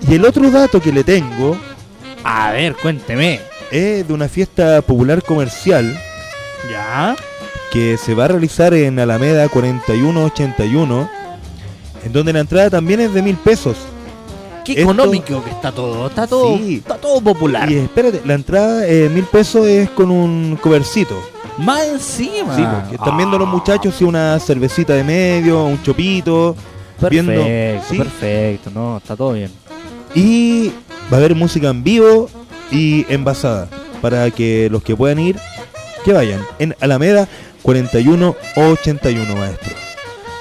Y el otro dato que le tengo A ver, cuénteme. es de una fiesta popular comercial ¿Ya? que se va a realizar en Alameda 4181, en donde la entrada también es de mil pesos. Qué Esto- económico que está todo, está todo, Sí. está todo popular. Y espérate, la entrada de mil pesos es con un covercito. Más encima. Sí, porque están viendo los muchachos si una cervecita de medio, un chopito. Perfecto, viendo, ¿sí? perfecto, no, está todo bien. Y va a haber música en vivo y envasada para que los que puedan ir, que vayan. En Alameda 4181, maestro.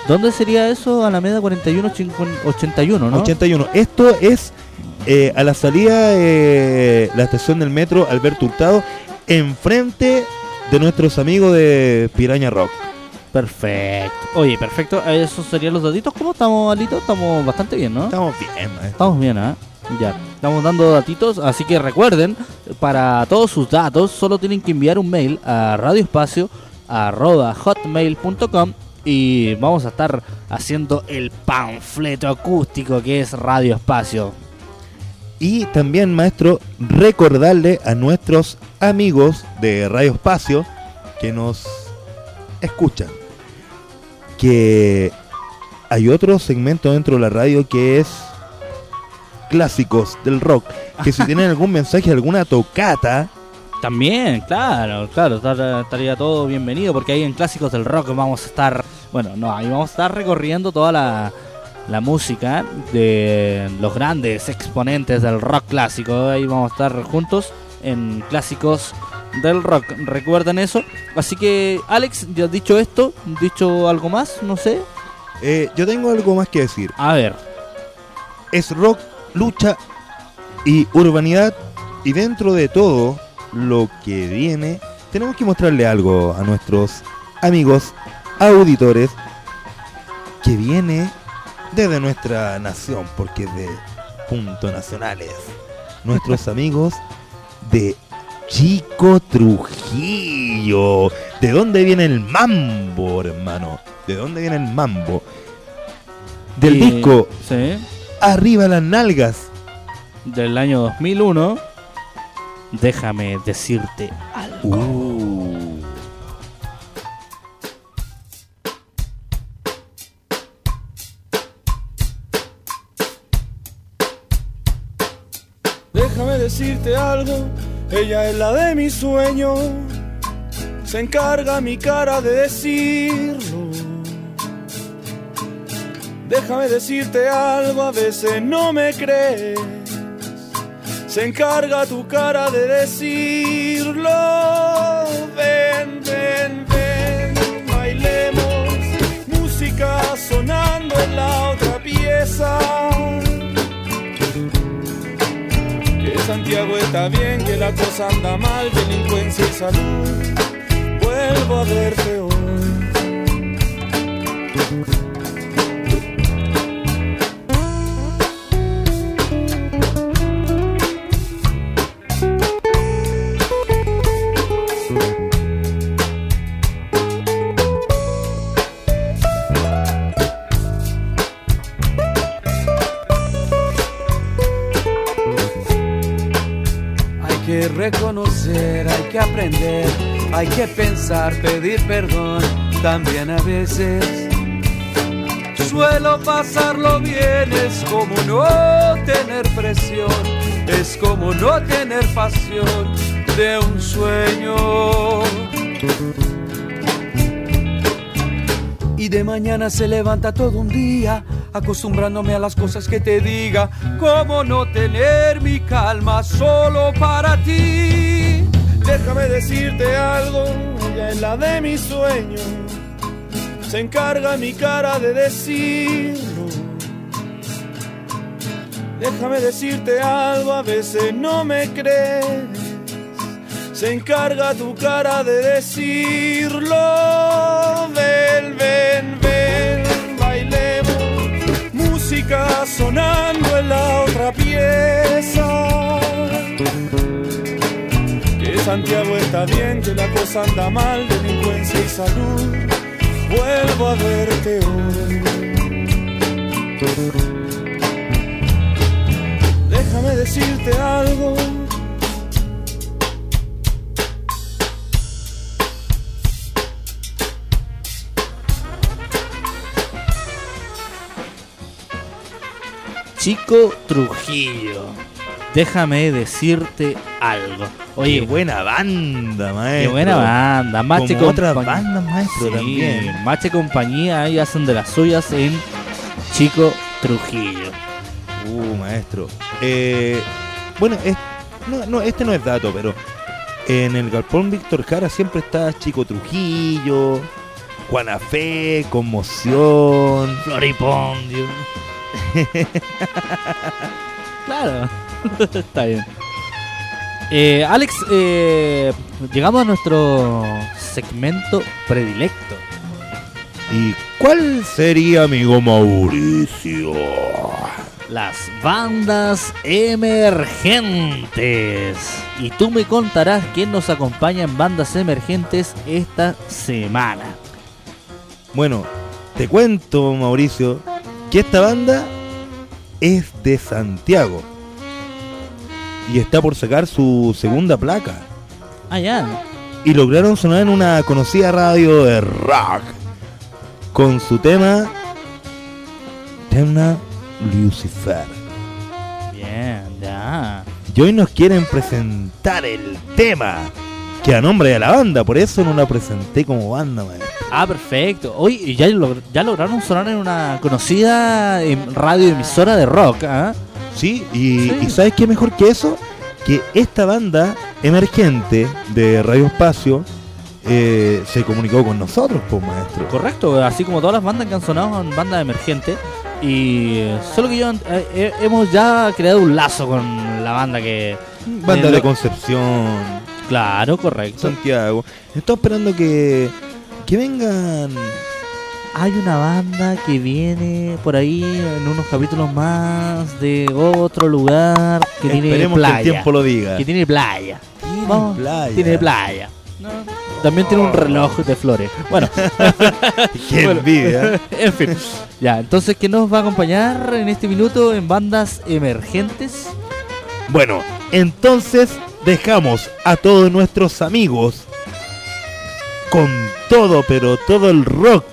¿Dónde sería eso? Alameda 41 81, ¿no? 81. Esto es eh, a la salida de la estación del metro Alberto Hurtado, enfrente de nuestros amigos de Piraña Rock. Perfecto. Oye, perfecto. Esos serían los datitos. ¿Cómo estamos, Alito? Estamos bastante bien, ¿no? Estamos bien, maestro. Estamos bien, ¿ah? Ya. Estamos dando datitos, así que recuerden, para todos sus datos, solo tienen que enviar un mail a Radio Espacio arroba hotmail.com y vamos a estar haciendo el panfleto acústico que es Radio Espacio. Y también, maestro, recordarle a nuestros amigos de Radio Espacio que nos escuchan que hay otro segmento dentro de la radio que es clásicos del rock. Que si tienen algún mensaje, alguna tocata, También, claro, claro, estar- estaría todo bienvenido porque ahí en Clásicos del Rock vamos a estar, bueno, no, ahí vamos a estar recorriendo toda la, la música de los grandes exponentes del rock clásico. Ahí vamos a estar juntos en Clásicos del Rock. Recuerden eso. Así que, Alex, ya dicho esto, dicho algo más, no sé. eh, yo tengo algo más que decir. A ver, Es rock, lucha y urbanidad. Y dentro de todo lo que viene, tenemos que mostrarle algo a nuestros amigos auditores que viene desde nuestra nación, porque es de punto nacionales. Nuestros amigos de Chico Trujillo. ¿De dónde viene el mambo, hermano? ¿De dónde viene el mambo? Del disco sí, Arriba las nalgas. del año 2001. Déjame decirte algo. Déjame decirte algo, ella es la de mi sueño. Se encarga mi cara de decirlo. Déjame decirte algo, a veces no me crees. Se encarga tu cara de decirlo. Ven, ven, ven, bailemos. Música sonando en la otra pieza. Que Santiago está bien, que la cosa anda mal, delincuencia y salud. Vuelvo a verte hoy. Que reconocer, hay que aprender, hay que pensar, pedir perdón también a veces. Suelo pasarlo bien, es como no tener presión, es como no tener pasión de un sueño. Y de mañana se levanta todo un día, acostumbrándome a las cosas que te diga. ¿Cómo no tener mi calma solo para ti? Déjame decirte algo, ella es la de mis sueños. Se encarga mi cara de decirlo. Déjame decirte algo, a veces no me crees. Se encarga tu cara de decirlo. Sonando en la otra pieza. Que Santiago está bien, que la cosa anda mal, delincuencia y salud. Vuelvo a verte hoy. Déjame decirte algo. Chico Trujillo. Déjame decirte algo. Oye, Qué buena banda, maestro. Qué buena banda. Mache Como otras bandas, maestro, Sí, también. Mache Compañía ahí hacen de las suyas en Chico Trujillo. Uh, maestro. Eh, bueno, es- no, no, este no es dato, pero en el Galpón Víctor Jara siempre está Chico Trujillo, Juana Fe, Conmoción, Floripondio. Claro, está bien. Eh, Alex, eh, llegamos a nuestro segmento predilecto. ¿Y cuál sería, amigo Mauricio? las bandas emergentes. Y tú me contarás quién nos acompaña en bandas emergentes esta semana. Bueno, te cuento, Mauricio, que esta banda es de Santiago. Y está por sacar su segunda placa. Ah, ya. Y lograron sonar en una conocida radio de rock. Con su tema Temna Lucifer. Bien, ya. Y hoy nos quieren presentar el tema. Que a nombre de la banda, por eso no la presenté como banda, maestro. Ah, perfecto. Hoy ya, ya lograron sonar en una conocida em, radioemisora de rock, ¿ah? Sí, y, y ¿sabes qué mejor que eso? Que esta banda emergente de Radio Espacio eh, se comunicó con nosotros, pues maestro. Correcto, así como todas las bandas que han sonado son bandas emergentes. Y eh, solo que yo eh, eh, hemos ya creado un lazo con la banda que. Banda eh, de Concepción, Claro, correcto. Santiago. Estoy esperando que, que vengan. Hay una banda que viene por ahí en unos capítulos más de otro lugar que tiene Esperemos que el playa. tiempo lo diga. Que tiene playa. Tiene Vamos, playa. Tiene playa. También tiene un reloj de flores. Bueno. Qué envidia. en fin. Ya, entonces, ¿qué nos va a acompañar en este minuto en bandas emergentes? Bueno, entonces dejamos a todos nuestros amigos con todo, pero todo el rock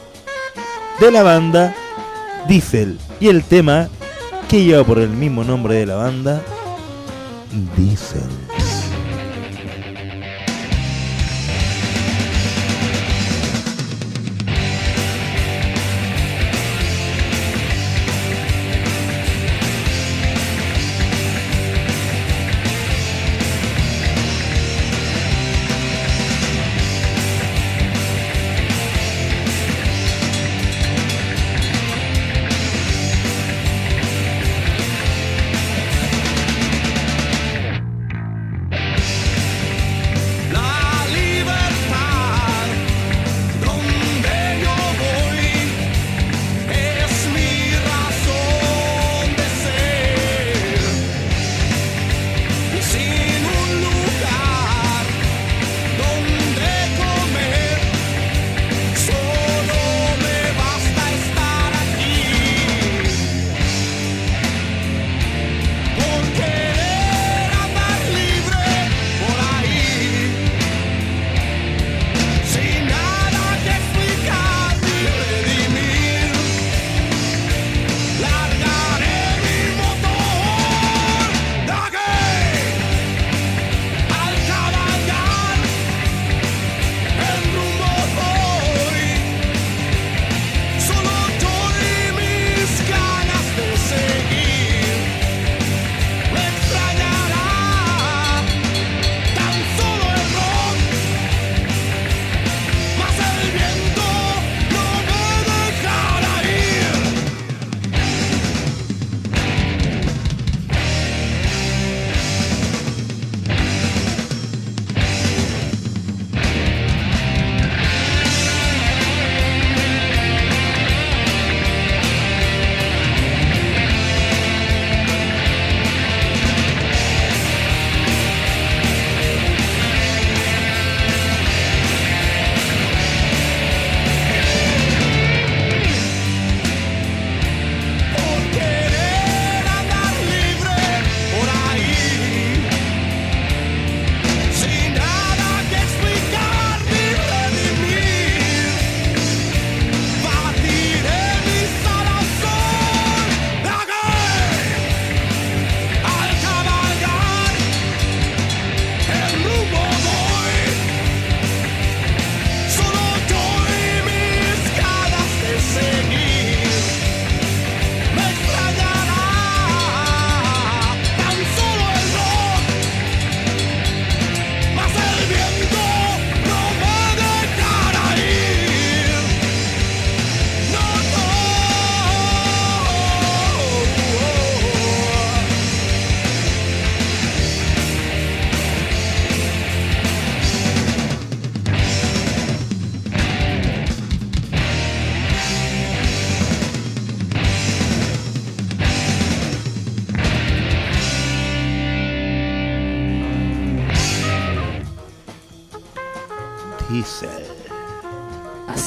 de la banda Diesel. Y el tema que lleva por el mismo nombre de la banda, Diesel.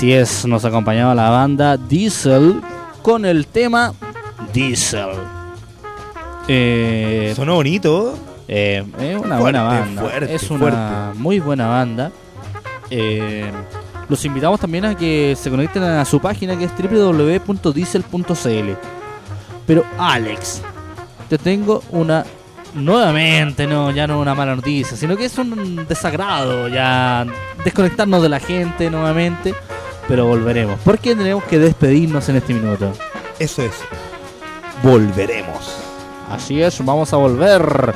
Así es, nos acompañaba la banda Diesel con el tema Diesel. Eh, Sonó bonito. eh, es una Fuerte, buena banda. fuerte, es una fuerte. muy buena banda. Eh, los invitamos también a que se conecten a su página que es www.diesel.cl. Pero Alex, te tengo una nuevamente, no, ya no una mala noticia, sino que es un desagrado ya desconectarnos de la gente nuevamente, pero volveremos, porque tenemos que despedirnos en este minuto. Eso es. Volveremos. Así es, vamos a volver.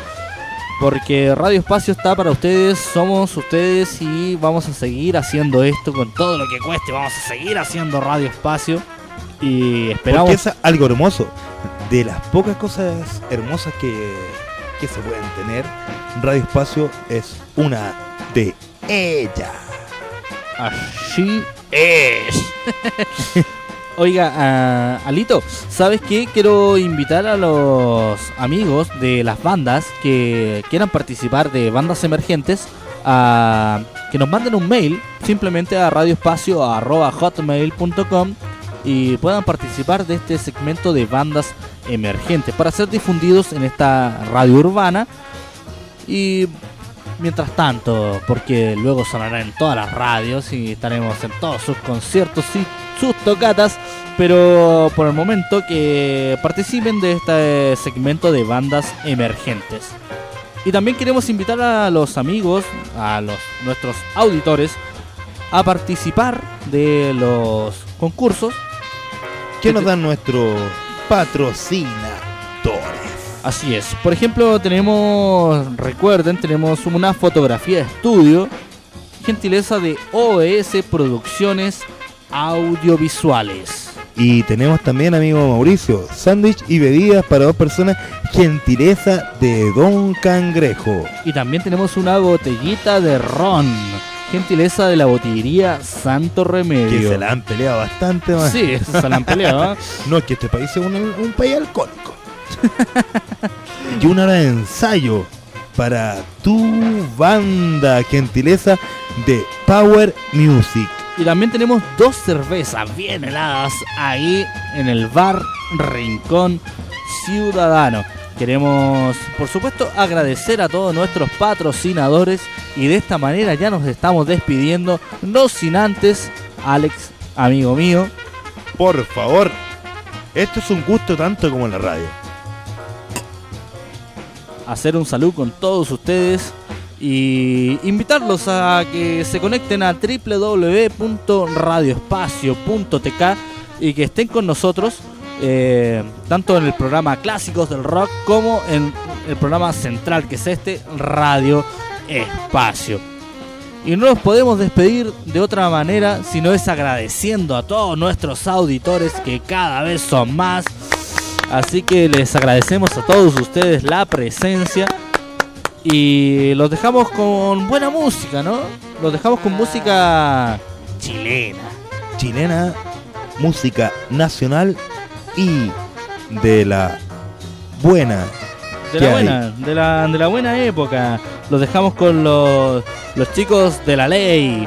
Porque Radio Espacio está para ustedes, somos ustedes y vamos a seguir haciendo esto con todo lo que cueste. Vamos a seguir haciendo Radio Espacio y esperamos. Porque es algo hermoso. De las pocas cosas hermosas que, que se pueden tener, Radio Espacio es una de ellas. Así Oiga, ah, Alito, ¿sabes qué? Quiero invitar a los amigos de las bandas que quieran participar de bandas emergentes a que nos manden un mail simplemente a radioespacio.hotmail.com y puedan participar de este segmento de bandas emergentes para ser difundidos en esta radio urbana y mientras tanto, porque luego sonará en todas las radios y estaremos en todos sus conciertos y sus tocatas, pero por el momento que participen de este segmento de bandas emergentes. Y también queremos invitar a los amigos, a los nuestros auditores, a participar de los concursos que nos dan nuestros patrocinadores. Así es. Por ejemplo, tenemos, recuerden, tenemos una fotografía de estudio, gentileza de OES Producciones Audiovisuales. Y tenemos también, amigo Mauricio, sándwich y bebidas para dos personas, gentileza de Don Cangrejo. Y también tenemos una botellita de ron, gentileza de la botillería Santo Remedio. Que se la han peleado bastante más. Sí, se la han peleado. ¿eh? no, es que este país es un, un país alcohólico. Y una hora de ensayo para tu banda, gentileza de Power Music. Y también tenemos dos cervezas bien heladas ahí en el bar Rincón Ciudadano. Queremos, por supuesto, agradecer a todos nuestros patrocinadores y de esta manera ya nos estamos despidiendo, no sin antes, Alex, amigo mío. Por favor, esto es un gusto tanto como la radio. Hacer un saludo con todos ustedes y invitarlos a que se conecten a www.radioespacio.tk y que estén con nosotros eh, tanto en el programa Clásicos del Rock como en el programa central que es este Radio Espacio. Y no nos podemos despedir de otra manera sino es agradeciendo a todos nuestros auditores que cada vez son más. Así que les agradecemos a todos ustedes la presencia. Y los dejamos con buena música, ¿no? Los dejamos con música chilena. Chilena, música nacional y de la buena. De la buena, de la, de la buena época. Los dejamos con los, los chicos de la ley.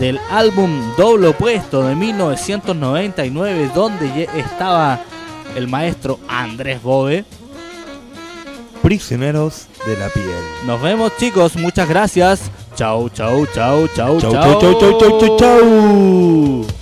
Del álbum Doble Opuesto de 1999, donde estaba el maestro Andrés Bove. Prisioneros de la piel. Nos vemos chicos, muchas gracias. Chau, chau, chau, chau, Chau, chau. chau, chau, chau, chau, chau. Desalentado